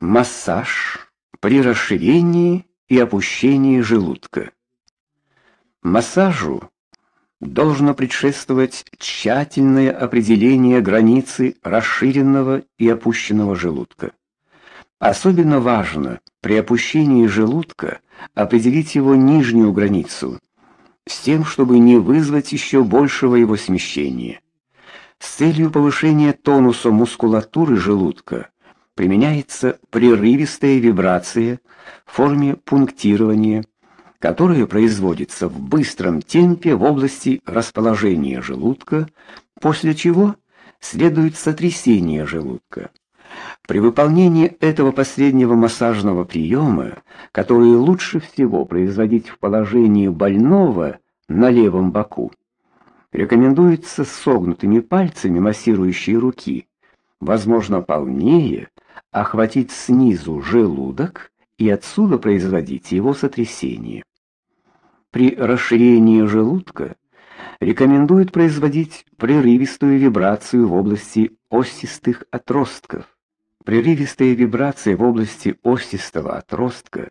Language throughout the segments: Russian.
Массаж при расширении и опущении желудка. Массажу должно предшествовать тщательное определение границы расширенного и опущенного желудка. Особенно важно при опущении желудка определить его нижнюю границу, с тем, чтобы не вызвать еще большего его смещения. С целью повышения тонуса мускулатуры желудка применяется прерывистая вибрация в форме пунктирования, которая производится в быстром темпе в области расположения желудка, после чего следует сотрясение желудка. При выполнении этого последнего массажного приема, который лучше всего производить в положении больного на левом боку, рекомендуется согнутыми пальцами массирующей руки, возможно, полнее охватить снизу желудок и отсюда производить его сотрясение. При расширении желудка рекомендуют производить прерывистую вибрацию в области остистых отростков. Прерывистая вибрация в области остистого отростка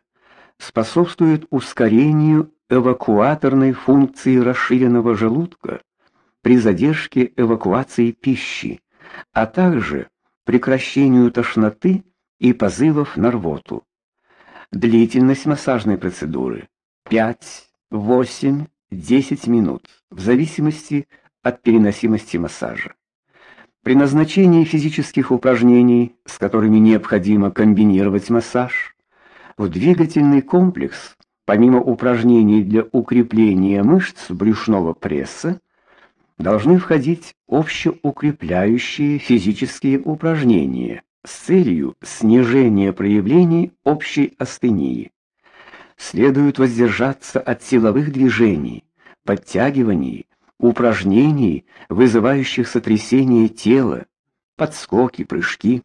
способствует ускорению эвакуаторной функции расширенного желудка при задержке эвакуации пищи, а также прекращению тошноты и позывов на рвоту. Длительность массажной процедуры 5, 8, 10 минут в зависимости от переносимости массажа. При назначении физических упражнений, с которыми необходимо комбинировать массаж, в двигательный комплекс, помимо упражнений для укрепления мышц брюшного пресса, должны входить общеукрепляющие физические упражнения с целью снижения проявлений общей астении. Следует воздержаться от силовых движений, подтягиваний, упражнений, вызывающих сотрясение тела, подскоки, прыжки.